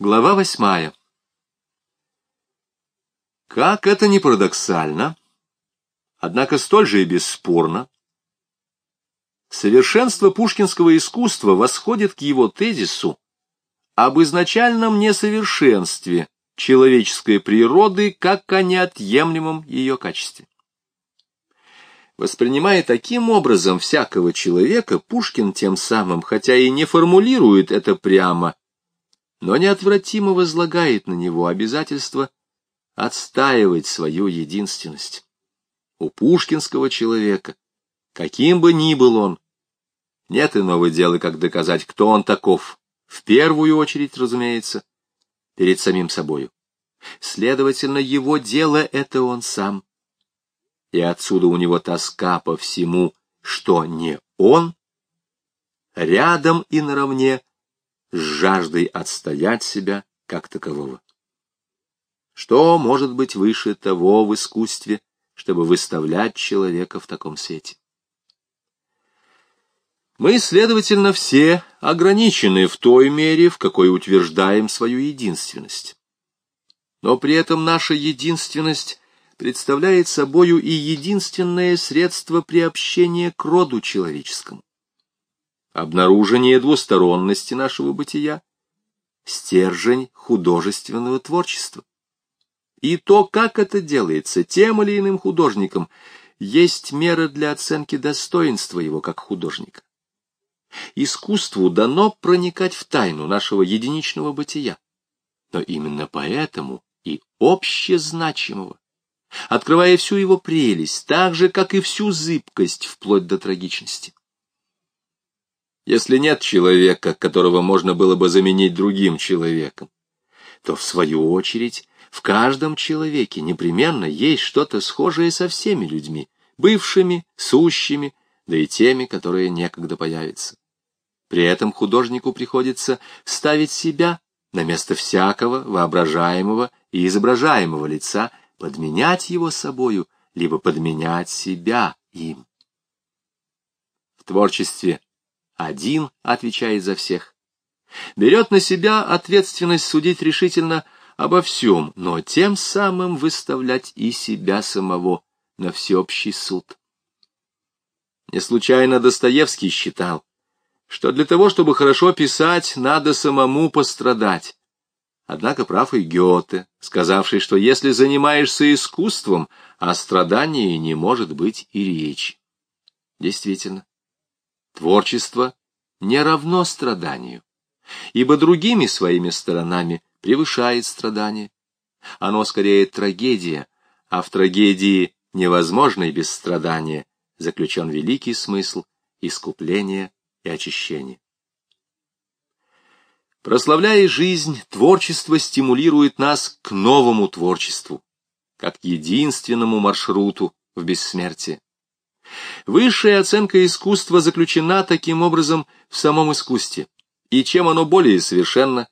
Глава восьмая. Как это ни парадоксально, однако столь же и бесспорно, совершенство пушкинского искусства восходит к его тезису об изначальном несовершенстве человеческой природы как о неотъемлемом ее качестве. Воспринимая таким образом всякого человека, Пушкин тем самым, хотя и не формулирует это прямо, но неотвратимо возлагает на него обязательство отстаивать свою единственность. У пушкинского человека, каким бы ни был он, нет иного дела, как доказать, кто он таков, в первую очередь, разумеется, перед самим собою. Следовательно, его дело — это он сам. И отсюда у него тоска по всему, что не он, рядом и наравне с жаждой отстоять себя как такового. Что может быть выше того в искусстве, чтобы выставлять человека в таком свете? Мы, следовательно, все ограничены в той мере, в какой утверждаем свою единственность. Но при этом наша единственность представляет собою и единственное средство приобщения к роду человеческому обнаружение двусторонности нашего бытия, стержень художественного творчества. И то, как это делается тем или иным художником, есть мера для оценки достоинства его как художника. Искусству дано проникать в тайну нашего единичного бытия, но именно поэтому и общезначимого, открывая всю его прелесть, так же, как и всю зыбкость, вплоть до трагичности. Если нет человека, которого можно было бы заменить другим человеком, то, в свою очередь, в каждом человеке непременно есть что-то схожее со всеми людьми, бывшими, сущими, да и теми, которые некогда появятся. При этом художнику приходится ставить себя на место всякого воображаемого и изображаемого лица, подменять его собою, либо подменять себя им. В творчестве один отвечает за всех. Берет на себя ответственность судить решительно обо всем, но тем самым выставлять и себя самого на всеобщий суд. Не случайно Достоевский считал, что для того, чтобы хорошо писать, надо самому пострадать. Однако прав и Гёте, сказавший, что если занимаешься искусством, о страдании не может быть и речи. Действительно, Творчество не равно страданию, ибо другими своими сторонами превышает страдание. Оно скорее трагедия, а в трагедии невозможной без страдания заключен великий смысл искупления и очищения. Прославляя жизнь, творчество стимулирует нас к новому творчеству, как единственному маршруту в бессмертие. Высшая оценка искусства заключена таким образом в самом искусстве, и чем оно более совершенно,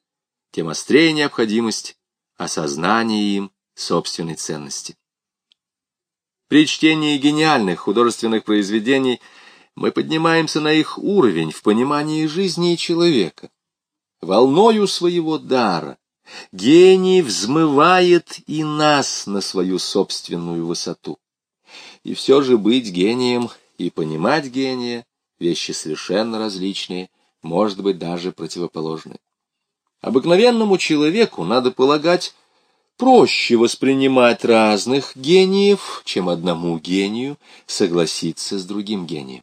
тем острее необходимость осознания им собственной ценности. При чтении гениальных художественных произведений мы поднимаемся на их уровень в понимании жизни человека. Волною своего дара гений взмывает и нас на свою собственную высоту. И все же быть гением и понимать гения — вещи совершенно различные, может быть, даже противоположные. Обыкновенному человеку, надо полагать, проще воспринимать разных гениев, чем одному гению согласиться с другим гением.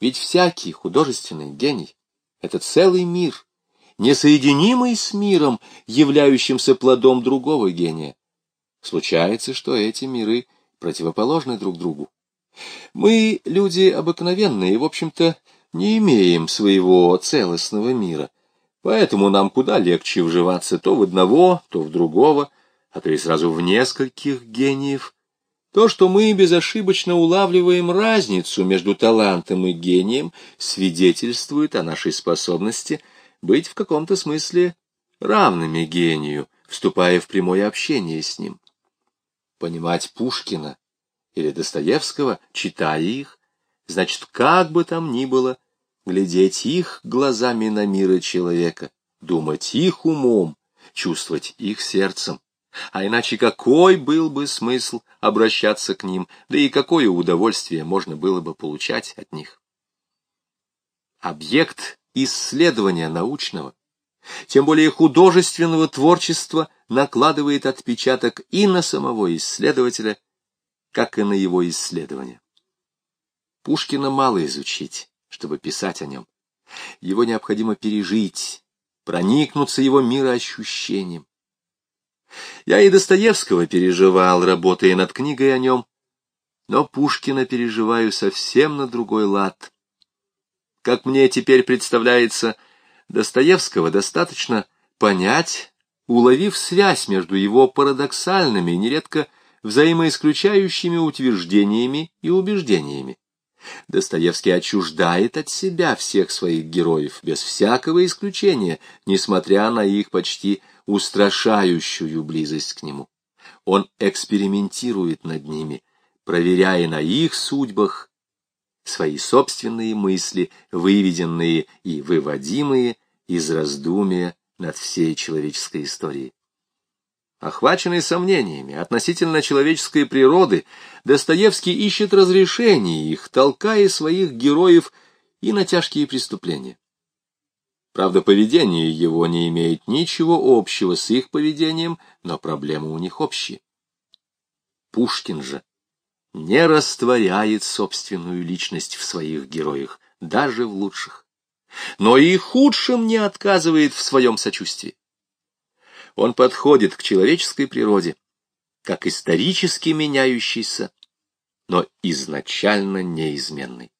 Ведь всякий художественный гений — это целый мир, несоединимый с миром, являющимся плодом другого гения. Случается, что эти миры — противоположны друг другу. Мы, люди обыкновенные, в общем-то, не имеем своего целостного мира, поэтому нам куда легче вживаться то в одного, то в другого, а то и сразу в нескольких гениев. То, что мы безошибочно улавливаем разницу между талантом и гением, свидетельствует о нашей способности быть в каком-то смысле равными гению, вступая в прямое общение с ним понимать Пушкина или Достоевского, читая их, значит, как бы там ни было, глядеть их глазами на мир человека, думать их умом, чувствовать их сердцем. А иначе какой был бы смысл обращаться к ним, да и какое удовольствие можно было бы получать от них? Объект исследования научного, тем более художественного творчества, накладывает отпечаток и на самого исследователя, как и на его исследование. Пушкина мало изучить, чтобы писать о нем. Его необходимо пережить, проникнуться его мироощущением. Я и Достоевского переживал, работая над книгой о нем, но Пушкина переживаю совсем на другой лад. Как мне теперь представляется, Достоевского достаточно понять, уловив связь между его парадоксальными, нередко взаимоисключающими утверждениями и убеждениями. Достоевский отчуждает от себя всех своих героев, без всякого исключения, несмотря на их почти устрашающую близость к нему. Он экспериментирует над ними, проверяя на их судьбах свои собственные мысли, выведенные и выводимые из раздумия над всей человеческой историей. Охваченный сомнениями относительно человеческой природы, Достоевский ищет разрешений их, толкая своих героев и на тяжкие преступления. Правда, поведение его не имеет ничего общего с их поведением, но проблемы у них общие. Пушкин же не растворяет собственную личность в своих героях, даже в лучших. Но и худшим не отказывает в своем сочувствии. Он подходит к человеческой природе, как исторически меняющийся, но изначально неизменный.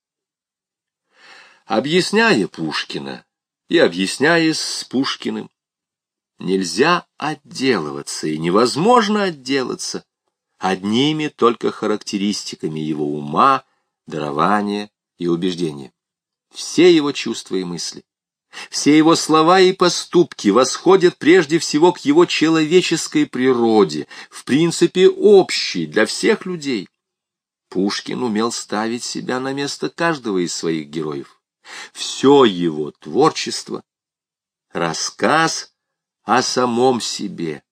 Объясняя Пушкина и объясняясь с Пушкиным, нельзя отделываться и невозможно отделаться одними только характеристиками его ума, дарования и убеждения. Все его чувства и мысли, все его слова и поступки восходят прежде всего к его человеческой природе, в принципе общей для всех людей. Пушкин умел ставить себя на место каждого из своих героев. Все его творчество — рассказ о самом себе,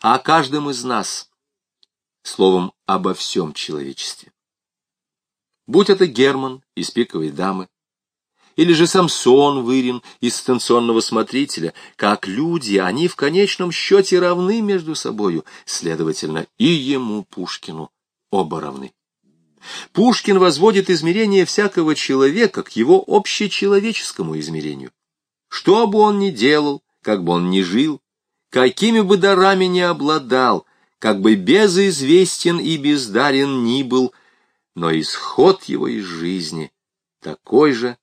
о каждом из нас, словом, обо всем человечестве. Будь это Герман из «Пиковой дамы», или же Самсон Вырин из станционного смотрителя. Как люди, они в конечном счете равны между собою, следовательно, и ему, Пушкину, оба равны. Пушкин возводит измерение всякого человека к его общечеловеческому измерению. Что бы он ни делал, как бы он ни жил, какими бы дарами ни обладал, как бы безызвестен и бездарен ни был, но исход его из жизни такой же,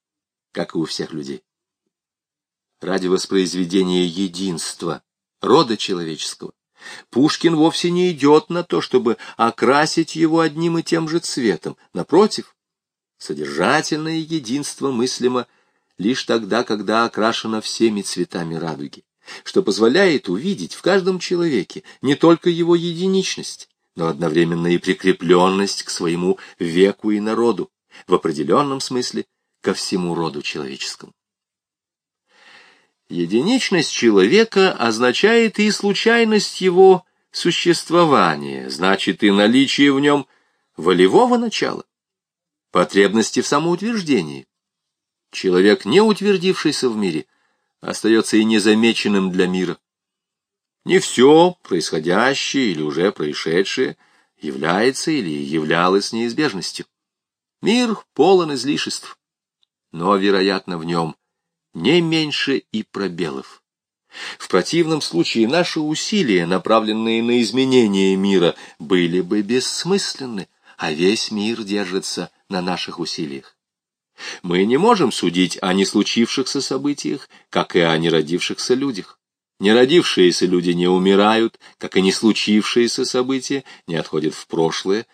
как и у всех людей. Ради воспроизведения единства рода человеческого Пушкин вовсе не идет на то, чтобы окрасить его одним и тем же цветом. Напротив, содержательное единство мыслимо лишь тогда, когда окрашено всеми цветами радуги, что позволяет увидеть в каждом человеке не только его единичность, но одновременно и прикрепленность к своему веку и народу, в определенном смысле ко всему роду человеческому. Единичность человека означает и случайность его существования, значит и наличие в нем волевого начала, потребности в самоутверждении. Человек, не утвердившийся в мире, остается и незамеченным для мира. Не все происходящее или уже происшедшее является или являлось неизбежностью. Мир полон излишеств но, вероятно, в нем не меньше и пробелов. В противном случае наши усилия, направленные на изменение мира, были бы бессмысленны, а весь мир держится на наших усилиях. Мы не можем судить о не случившихся событиях, как и о неродившихся людях. Неродившиеся люди не умирают, как и не случившиеся события не отходят в прошлое.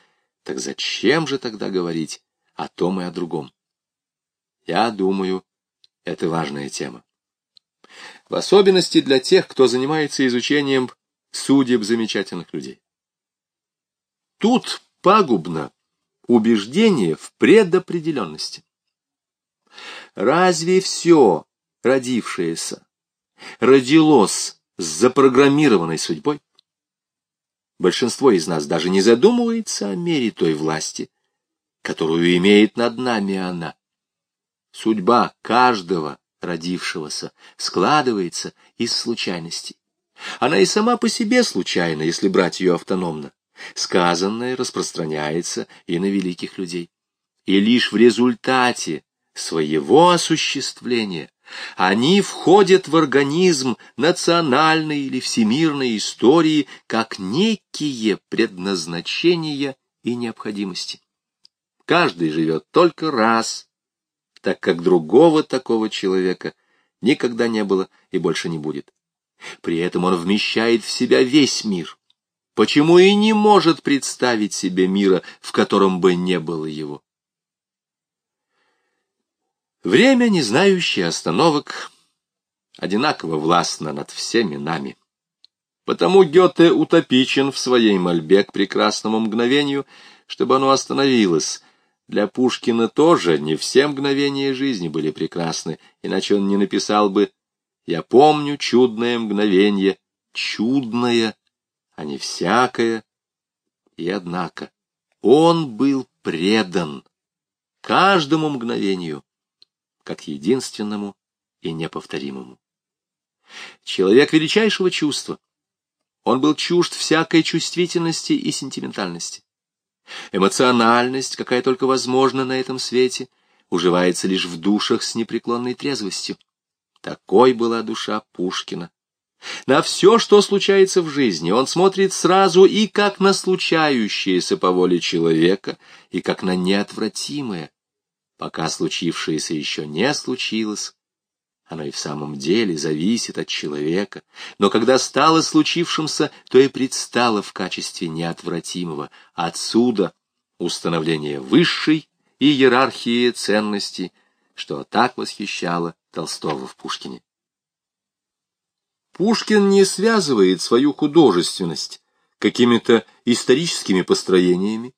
Так зачем же тогда говорить о том и о другом? Я думаю, это важная тема. В особенности для тех, кто занимается изучением судеб замечательных людей. Тут пагубно убеждение в предопределенности. Разве все родившееся родилось с запрограммированной судьбой. Большинство из нас даже не задумывается о мере той власти, которую имеет над нами она. Судьба каждого родившегося складывается из случайностей. Она и сама по себе случайна, если брать ее автономно. Сказанное распространяется и на великих людей. И лишь в результате своего осуществления они входят в организм национальной или всемирной истории как некие предназначения и необходимости. Каждый живет только раз, так как другого такого человека никогда не было и больше не будет. При этом он вмещает в себя весь мир. Почему и не может представить себе мира, в котором бы не было его? Время, не знающее остановок, одинаково властно над всеми нами. Потому Гёте утопичен в своей мольбе к прекрасному мгновению, чтобы оно остановилось. Для Пушкина тоже не все мгновения жизни были прекрасны, иначе он не написал бы «Я помню чудное мгновенье, чудное, а не всякое». И однако он был предан каждому мгновению, как единственному и неповторимому. Человек величайшего чувства. Он был чужд всякой чувствительности и сентиментальности. Эмоциональность, какая только возможна на этом свете, уживается лишь в душах с непреклонной трезвостью. Такой была душа Пушкина. На все, что случается в жизни, он смотрит сразу и как на случающееся по воле человека, и как на неотвратимое, Пока случившееся еще не случилось, оно и в самом деле зависит от человека, но когда стало случившимся, то и предстало в качестве неотвратимого. Отсюда установление высшей иерархии ценностей, что так восхищало Толстого в Пушкине. Пушкин не связывает свою художественность какими-то историческими построениями,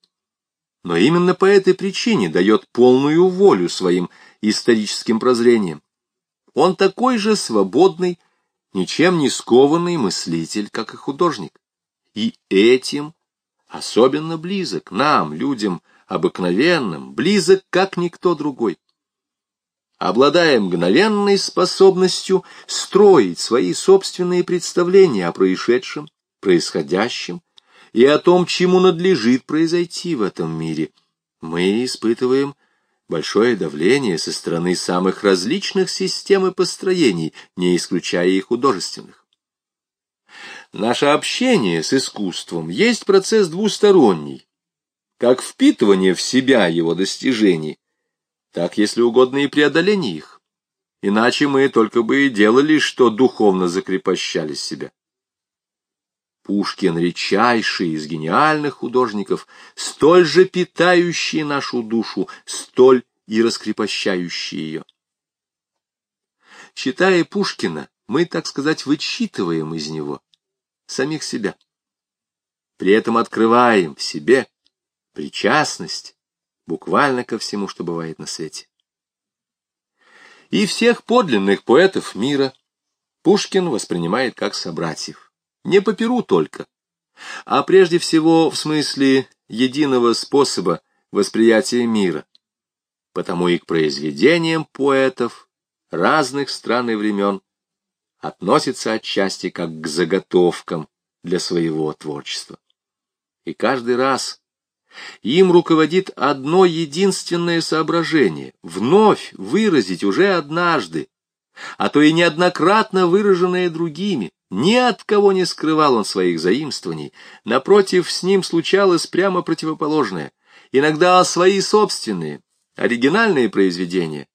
но именно по этой причине дает полную волю своим историческим прозрениям. Он такой же свободный, ничем не скованный мыслитель, как и художник. И этим особенно близок нам, людям обыкновенным, близок, как никто другой. Обладая мгновенной способностью строить свои собственные представления о происшедшем, происходящем, и о том, чему надлежит произойти в этом мире, мы испытываем большое давление со стороны самых различных систем и построений, не исключая и художественных. Наше общение с искусством есть процесс двусторонний, как впитывание в себя его достижений, так, если угодно, и преодоление их. Иначе мы только бы и делали, что духовно закрепощали себя. Пушкин — редчайший из гениальных художников, столь же питающий нашу душу, столь и раскрепощающий ее. Читая Пушкина, мы, так сказать, вычитываем из него самих себя. При этом открываем в себе причастность буквально ко всему, что бывает на свете. И всех подлинных поэтов мира Пушкин воспринимает как собратьев не по перу только, а прежде всего в смысле единого способа восприятия мира. Потому и к произведениям поэтов разных стран и времен относится отчасти как к заготовкам для своего творчества. И каждый раз им руководит одно единственное соображение — вновь выразить уже однажды, а то и неоднократно выраженное другими, ни от кого не скрывал он своих заимствований, напротив, с ним случалось прямо противоположное, иногда свои собственные, оригинальные произведения,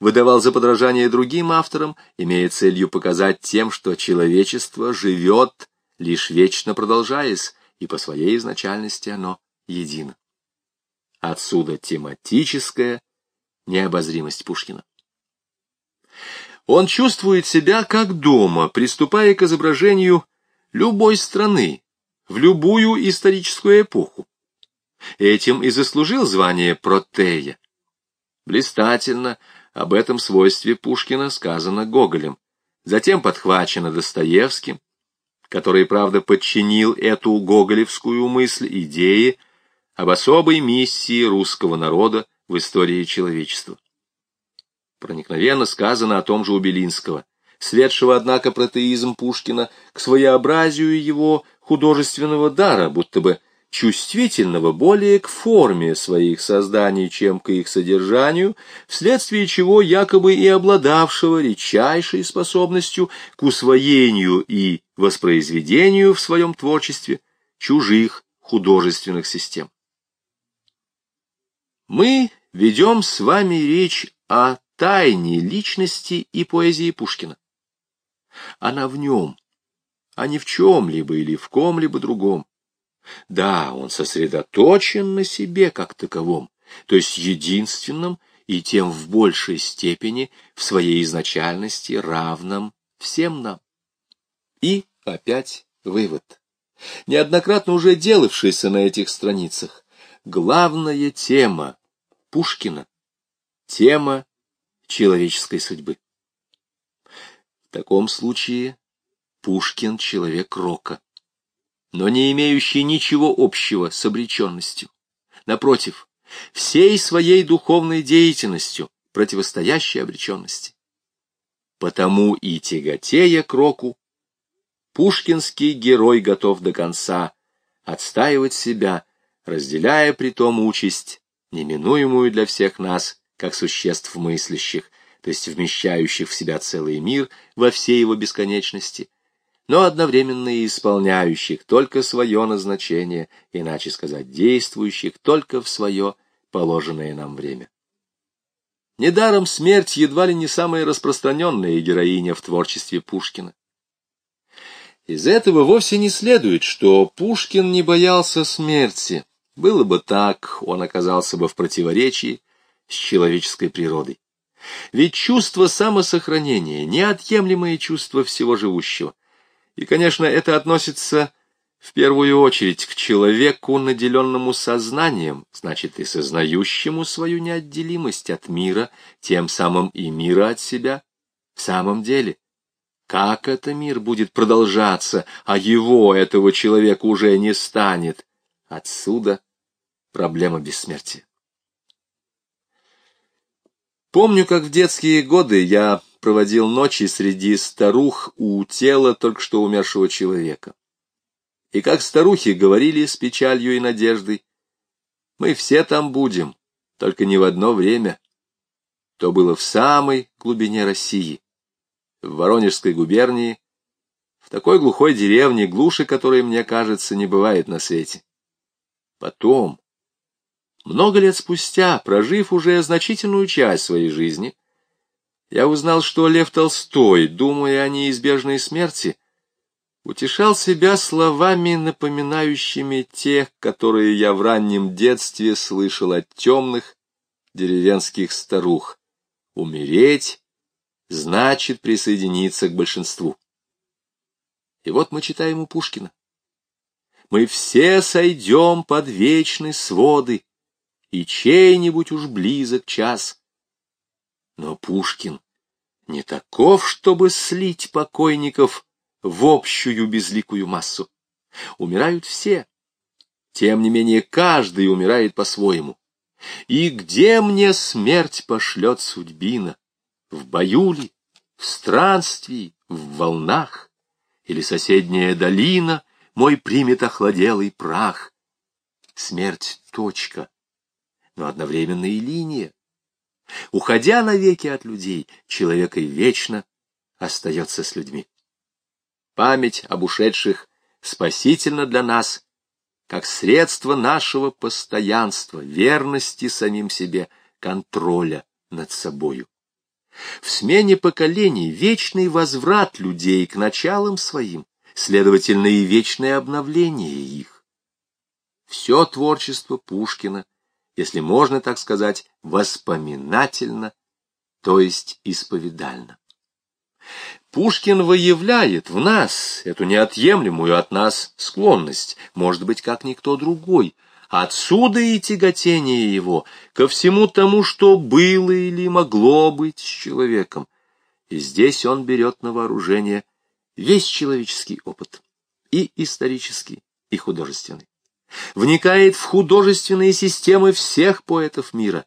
выдавал за подражание другим авторам, имея целью показать тем, что человечество живет, лишь вечно продолжаясь, и по своей изначальности оно едино. Отсюда тематическая необозримость Пушкина. Он чувствует себя как дома, приступая к изображению любой страны, в любую историческую эпоху. Этим и заслужил звание Протея. Блистательно об этом свойстве Пушкина сказано Гоголем, затем подхвачено Достоевским, который, правда, подчинил эту гоголевскую мысль идее об особой миссии русского народа в истории человечества. Проникновенно сказано о том же у Белинского, светшего, однако, протеизм Пушкина к своеобразию его художественного дара, будто бы чувствительного более к форме своих созданий, чем к их содержанию, вследствие чего якобы и обладавшего редчайшей способностью к усвоению и воспроизведению в своем творчестве чужих художественных систем. Мы ведем с вами речь о тайне личности и поэзии Пушкина. Она в нем, а не в чем-либо или в ком-либо другом. Да, он сосредоточен на себе как таковом, то есть единственном и тем в большей степени в своей изначальности равном всем нам. И опять вывод, неоднократно уже делавшийся на этих страницах. Главная тема Пушкина — тема человеческой судьбы. В таком случае Пушкин — человек рока но не имеющий ничего общего с обреченностью. Напротив, всей своей духовной деятельностью противостоящей обреченности. Потому и тяготея к року, пушкинский герой готов до конца отстаивать себя, разделяя при том участь, неминуемую для всех нас, как существ мыслящих, то есть вмещающих в себя целый мир во всей его бесконечности, но одновременно и исполняющих только свое назначение, иначе сказать, действующих только в свое положенное нам время. Недаром смерть едва ли не самая распространенная героиня в творчестве Пушкина. Из этого вовсе не следует, что Пушкин не боялся смерти. Было бы так, он оказался бы в противоречии с человеческой природой. Ведь чувство самосохранения — неотъемлемое чувство всего живущего. И, конечно, это относится в первую очередь к человеку, наделенному сознанием, значит, и сознающему свою неотделимость от мира, тем самым и мира от себя. В самом деле, как это мир будет продолжаться, а его, этого человека, уже не станет? Отсюда проблема бессмертия. Помню, как в детские годы я проводил ночи среди старух у тела только что умершего человека. И как старухи говорили с печалью и надеждой, мы все там будем, только не в одно время. То было в самой глубине России, в Воронежской губернии, в такой глухой деревне, глуши которой, мне кажется, не бывает на свете. Потом, много лет спустя, прожив уже значительную часть своей жизни, я узнал, что Лев Толстой, думая о неизбежной смерти, утешал себя словами, напоминающими те, которые я в раннем детстве слышал от темных деревенских старух. Умереть значит присоединиться к большинству. И вот мы читаем у Пушкина. Мы все сойдем под вечные своды, и чей-нибудь уж близок час. Но Пушкин не таков, чтобы слить покойников в общую безликую массу. Умирают все. Тем не менее, каждый умирает по-своему. И где мне смерть пошлет судьбина? В бою ли, в странствии, в волнах? Или соседняя долина мой примет охладелый прах? Смерть — точка, но одновременно и линия. Уходя навеки от людей, человек и вечно остается с людьми. Память об ушедших спасительна для нас, как средство нашего постоянства, верности самим себе, контроля над собою. В смене поколений вечный возврат людей к началам своим, следовательно, и вечное обновление их. Все творчество Пушкина — если можно так сказать, воспоминательно, то есть исповедально. Пушкин выявляет в нас эту неотъемлемую от нас склонность, может быть, как никто другой. Отсюда и тяготение его ко всему тому, что было или могло быть с человеком. И здесь он берет на вооружение весь человеческий опыт. и исторический, и художественный. Вникает в художественные системы всех поэтов мира.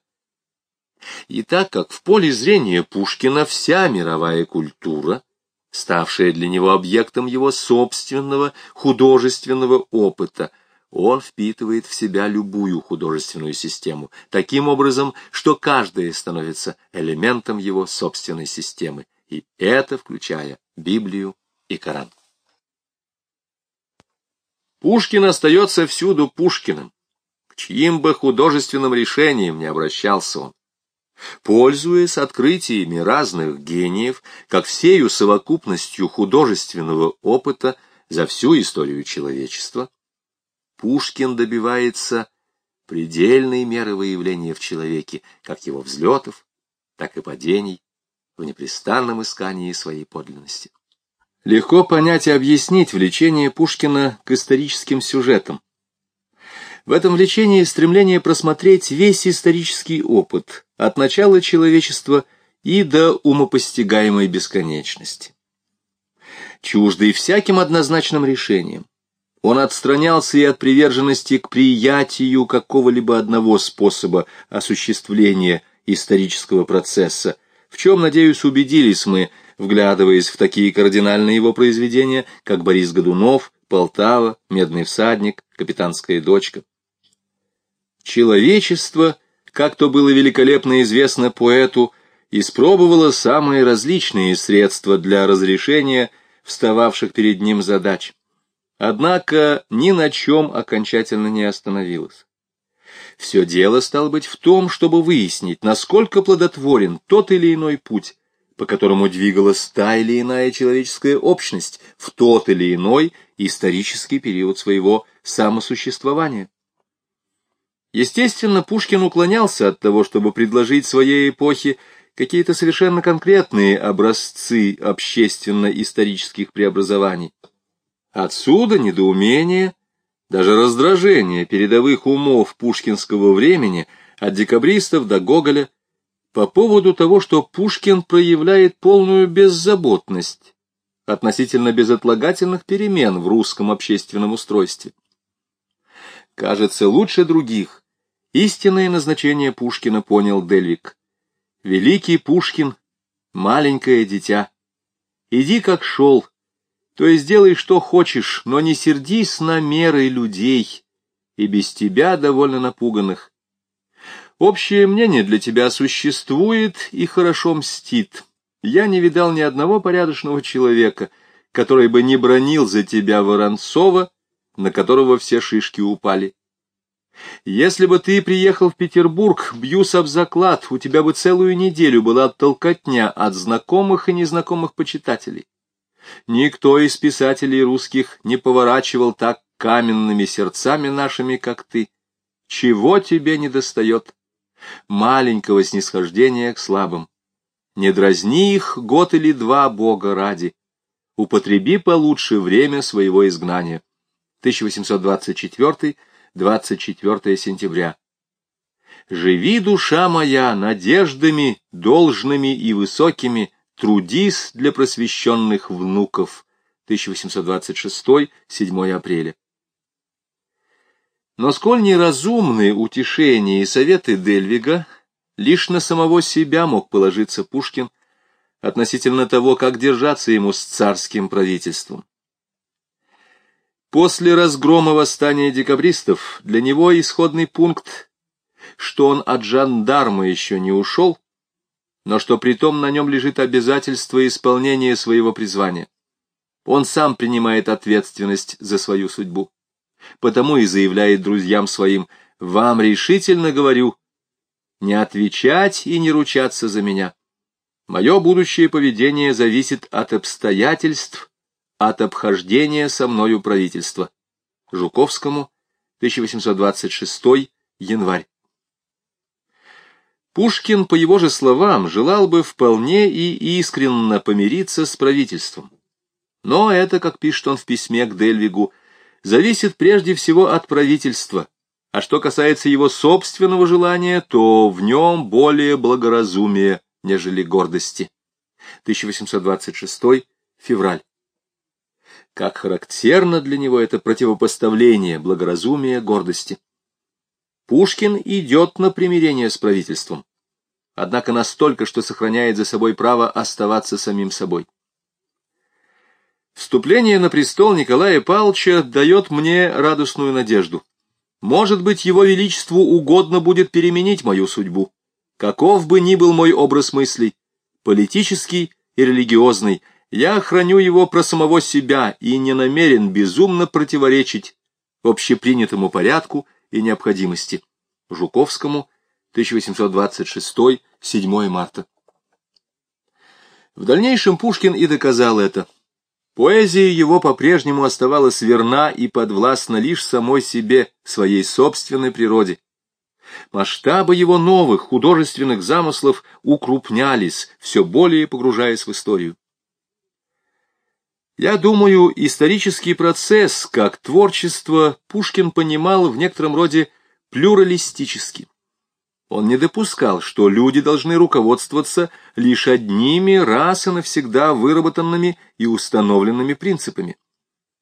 И так как в поле зрения Пушкина вся мировая культура, ставшая для него объектом его собственного художественного опыта, он впитывает в себя любую художественную систему, таким образом, что каждая становится элементом его собственной системы, и это включая Библию и Коран. Пушкин остается всюду Пушкиным, к чьим бы художественным решениям не обращался он. Пользуясь открытиями разных гениев, как всею совокупностью художественного опыта за всю историю человечества, Пушкин добивается предельной меры выявления в человеке как его взлетов, так и падений в непрестанном искании своей подлинности. Легко понять и объяснить влечение Пушкина к историческим сюжетам. В этом влечении стремление просмотреть весь исторический опыт от начала человечества и до умопостигаемой бесконечности. Чуждый всяким однозначным решением, он отстранялся и от приверженности к приятию какого-либо одного способа осуществления исторического процесса, в чем, надеюсь, убедились мы, вглядываясь в такие кардинальные его произведения, как Борис Годунов, Полтава, Медный всадник, Капитанская дочка. Человечество, как то было великолепно известно поэту, испробовало самые различные средства для разрешения встававших перед ним задач. Однако ни на чем окончательно не остановилась. Все дело, стало быть, в том, чтобы выяснить, насколько плодотворен тот или иной путь, по которому двигалась та или иная человеческая общность в тот или иной исторический период своего самосуществования. Естественно, Пушкин уклонялся от того, чтобы предложить своей эпохе какие-то совершенно конкретные образцы общественно-исторических преобразований. Отсюда недоумение, даже раздражение передовых умов пушкинского времени от декабристов до Гоголя по поводу того, что Пушкин проявляет полную беззаботность относительно безотлагательных перемен в русском общественном устройстве. Кажется, лучше других истинное назначение Пушкина понял Дельвик. Великий Пушкин, маленькое дитя, иди как шел, то есть делай, что хочешь, но не сердись на меры людей, и без тебя довольно напуганных. Общее мнение для тебя существует и хорошо мстит. Я не видал ни одного порядочного человека, который бы не бронил за тебя Воронцова, на которого все шишки упали. Если бы ты приехал в Петербург, бьюсь об заклад, у тебя бы целую неделю была толкотня от знакомых и незнакомых почитателей. Никто из писателей русских не поворачивал так каменными сердцами нашими, как ты. Чего тебе не достает? Маленького снисхождения к слабым. Не дразни их год или два Бога ради. Употреби получше время своего изгнания. 1824-24 сентября. Живи, душа моя, надеждами, должными и высокими, Трудись для просвещенных внуков. 1826, 7 апреля. Но сколь неразумны утешения и советы Дельвига, лишь на самого себя мог положиться Пушкин относительно того, как держаться ему с царским правительством. После разгрома восстания декабристов для него исходный пункт, что он от жандарма еще не ушел, но что притом на нем лежит обязательство исполнения своего призвания. Он сам принимает ответственность за свою судьбу. Потому и заявляет друзьям своим, «Вам решительно говорю, не отвечать и не ручаться за меня. Мое будущее поведение зависит от обстоятельств, от обхождения со мною правительства». Жуковскому, 1826 январь. Пушкин, по его же словам, желал бы вполне и искренно помириться с правительством. Но это, как пишет он в письме к Дельвигу, зависит прежде всего от правительства, а что касается его собственного желания, то в нем более благоразумие, нежели гордости. 1826 февраль. как характерно для него это противопоставление благоразумия гордости. Пушкин идет на примирение с правительством, однако настолько, что сохраняет за собой право оставаться самим собой. Вступление на престол Николая Павловича дает мне радостную надежду. Может быть, его величеству угодно будет переменить мою судьбу. Каков бы ни был мой образ мыслей, политический и религиозный, я храню его про самого себя и не намерен безумно противоречить общепринятому порядку и необходимости. Жуковскому, 1826, 7 марта. В дальнейшем Пушкин и доказал это. Поэзия его по-прежнему оставалась верна и подвластна лишь самой себе, своей собственной природе. Масштабы его новых художественных замыслов укрупнялись, все более погружаясь в историю. Я думаю, исторический процесс, как творчество, Пушкин понимал в некотором роде плюралистически. Он не допускал, что люди должны руководствоваться лишь одними раз и навсегда выработанными и установленными принципами.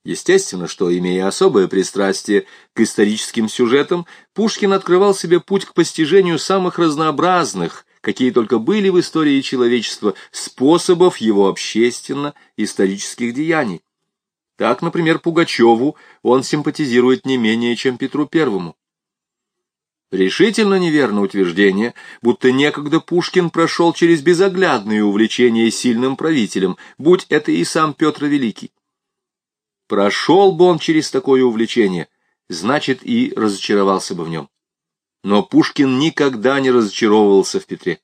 Естественно, что, имея особое пристрастие к историческим сюжетам, Пушкин открывал себе путь к постижению самых разнообразных, какие только были в истории человечества, способов его общественно-исторических деяний. Так, например, Пугачеву он симпатизирует не менее, чем Петру Первому. Решительно неверно утверждение, будто некогда Пушкин прошел через безоглядное увлечение сильным правителем, будь это и сам Петр Великий. Прошел бы он через такое увлечение, значит, и разочаровался бы в нем. Но Пушкин никогда не разочаровывался в Петре.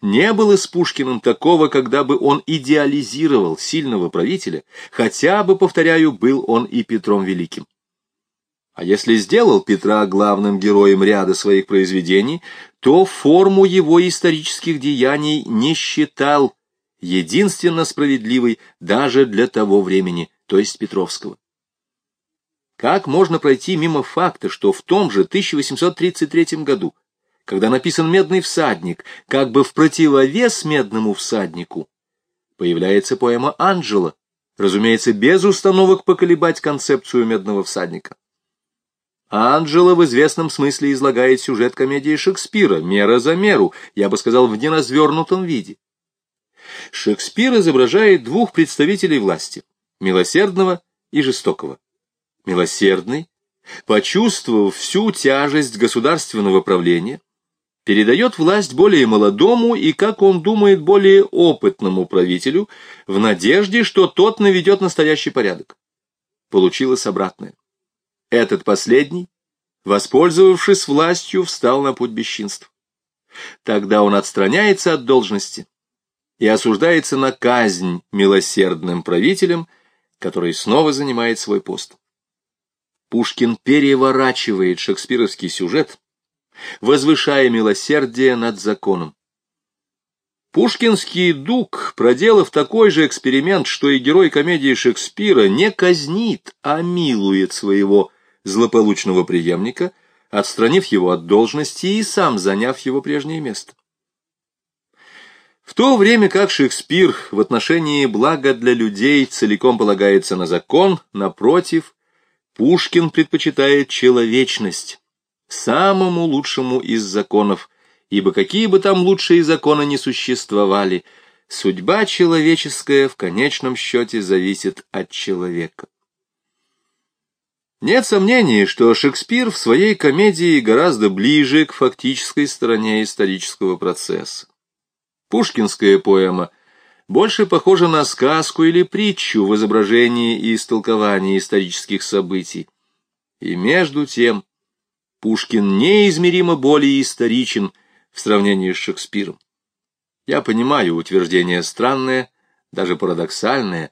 Не было с Пушкиным такого, когда бы он идеализировал сильного правителя, хотя бы, повторяю, был он и Петром Великим. А если сделал Петра главным героем ряда своих произведений, то форму его исторических деяний не считал единственно справедливой даже для того времени, то есть Петровского. Как можно пройти мимо факта, что в том же 1833 году, когда написан «Медный всадник», как бы в противовес «Медному всаднику», появляется поэма «Анджела», разумеется, без установок поколебать концепцию «Медного всадника». Анджело в известном смысле излагает сюжет комедии Шекспира «Мера за меру», я бы сказал, в неразвернутом виде. Шекспир изображает двух представителей власти – милосердного и жестокого. Милосердный, почувствовав всю тяжесть государственного правления, передает власть более молодому и, как он думает, более опытному правителю в надежде, что тот наведет настоящий порядок. Получилось обратное. Этот последний, воспользовавшись властью, встал на путь бесчинств. Тогда он отстраняется от должности и осуждается на казнь милосердным правителем, который снова занимает свой пост. Пушкин переворачивает шекспировский сюжет, возвышая милосердие над законом. Пушкинский дух, проделав такой же эксперимент, что и герой комедии Шекспира, не казнит, а милует своего злополучного преемника, отстранив его от должности и сам заняв его прежнее место. В то время как Шекспир в отношении блага для людей целиком полагается на закон, напротив, Пушкин предпочитает человечность, самому лучшему из законов, ибо какие бы там лучшие законы не существовали, судьба человеческая в конечном счете зависит от человека. Нет сомнений, что Шекспир в своей комедии гораздо ближе к фактической стороне исторического процесса. Пушкинская поэма больше похожа на сказку или притчу в изображении и истолковании исторических событий. И между тем Пушкин неизмеримо более историчен в сравнении с Шекспиром. Я понимаю утверждение странное, даже парадоксальное,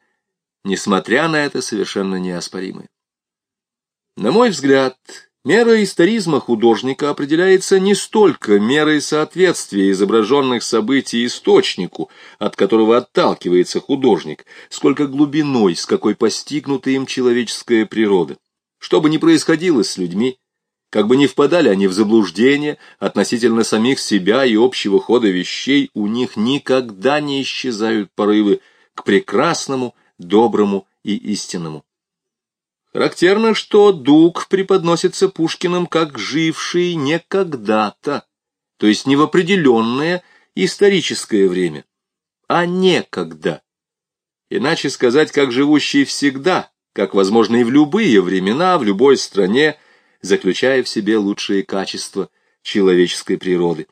несмотря на это совершенно неоспоримое. На мой взгляд, мера историзма художника определяется не столько мерой соответствия изображенных событий источнику, от которого отталкивается художник, сколько глубиной, с какой постигнута им человеческая природа. Что бы ни происходило с людьми, как бы ни впадали они в заблуждение относительно самих себя и общего хода вещей, у них никогда не исчезают порывы к прекрасному, доброму и истинному. Характерно, что дух преподносится Пушкиным как живший не когда-то, то есть не в определенное историческое время, а некогда. Иначе сказать, как живущий всегда, как возможно и в любые времена, в любой стране, заключая в себе лучшие качества человеческой природы.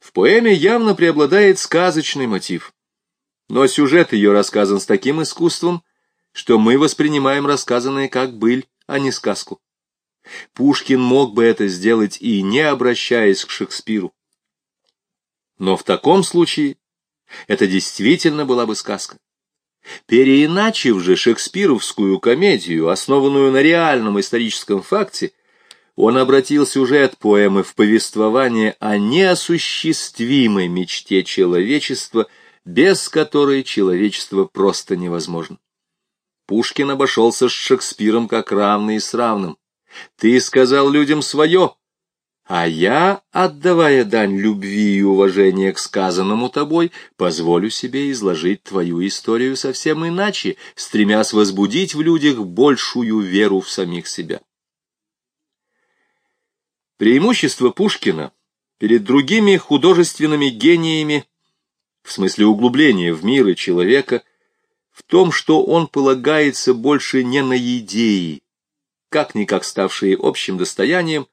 В поэме явно преобладает сказочный мотив, но сюжет ее рассказан с таким искусством, что мы воспринимаем рассказанное как быль, а не сказку. Пушкин мог бы это сделать и не обращаясь к Шекспиру. Но в таком случае это действительно была бы сказка. Переиначив же шекспировскую комедию, основанную на реальном историческом факте, он обратил сюжет поэмы в повествование о неосуществимой мечте человечества, без которой человечество просто невозможно. Пушкин обошелся с Шекспиром как равный с равным. Ты сказал людям свое, а я, отдавая дань любви и уважения к сказанному тобой, позволю себе изложить твою историю совсем иначе, стремясь возбудить в людях большую веру в самих себя. Преимущество Пушкина перед другими художественными гениями, в смысле углубления в мир и человека, том, что он полагается больше не на идеи, как-никак ставшие общим достоянием,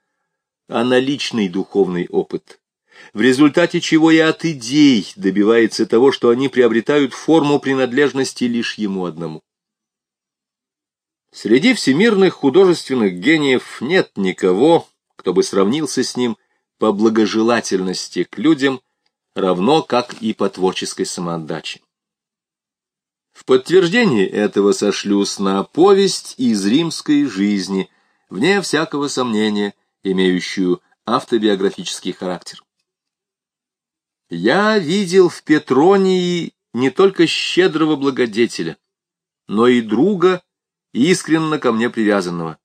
а на личный духовный опыт, в результате чего и от идей добивается того, что они приобретают форму принадлежности лишь ему одному. Среди всемирных художественных гениев нет никого, кто бы сравнился с ним по благожелательности к людям, равно как и по творческой самоотдаче. В подтверждение этого сошлюсь на повесть из римской жизни, вне всякого сомнения, имеющую автобиографический характер. Я видел в Петронии не только щедрого благодетеля, но и друга, искренно ко мне привязанного.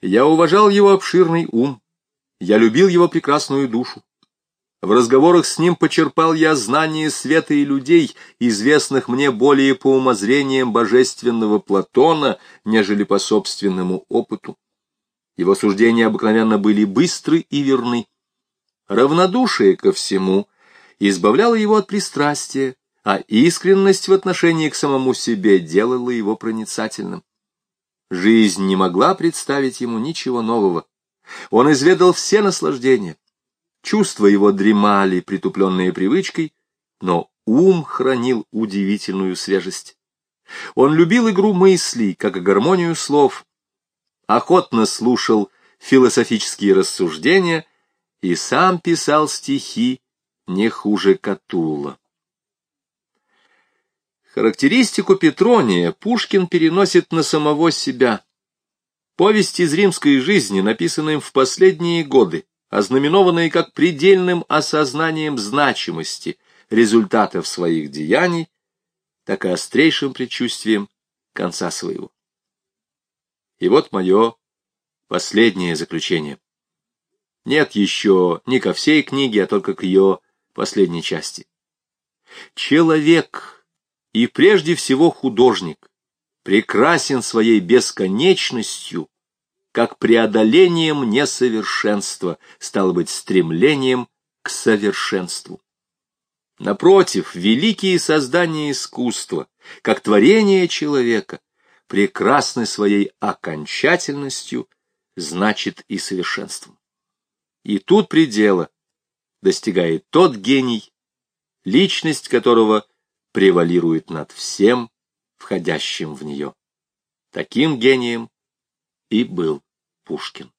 Я уважал его обширный ум, я любил его прекрасную душу. В разговорах с ним почерпал я знания света и людей, известных мне более по умозрениям божественного Платона, нежели по собственному опыту. Его суждения обыкновенно были быстры и верны. Равнодушие ко всему избавляло его от пристрастия, а искренность в отношении к самому себе делала его проницательным. Жизнь не могла представить ему ничего нового. Он изведал все наслаждения. Чувства его дремали, притупленные привычкой, но ум хранил удивительную свежесть. Он любил игру мыслей, как и гармонию слов, охотно слушал философические рассуждения и сам писал стихи не хуже Катулла. Характеристику Петрония Пушкин переносит на самого себя. Повесть из римской жизни, написанная в последние годы, ознаменованная как предельным осознанием значимости результатов своих деяний, так и острейшим предчувствием конца своего. И вот мое последнее заключение. Нет еще не ко всей книге, а только к ее последней части. Человек и прежде всего художник, прекрасен своей бесконечностью, как преодолением несовершенства, стало быть, стремлением к совершенству. Напротив, великие создания искусства, как творение человека, прекрасны своей окончательностью, значит и совершенством. И тут предела достигает тот гений, личность которого превалирует над всем, входящим в нее. Таким гением и был Пушкин.